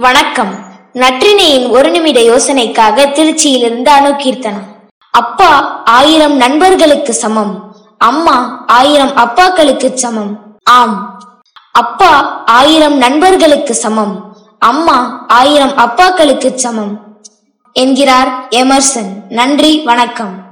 வணக்கம். நற்றினையின் ஒரு நிமிட யோசனைக்காக திருச்சியிலிருந்து அணுகீர்த்தனம் அப்பா ஆயிரம் நண்பர்களுக்கு சமம். அம்மா ஆயிரம் அப்பாக்களுக்கு சமம். ஆம். அப்பா ஆயிரம் நண்பர்களுக்கு சமம். அம்மா ஆயிரம் அப்பாக்களுக்கு சமம். என்கிறார் எமர்சன். நன்றி வணக்கம்.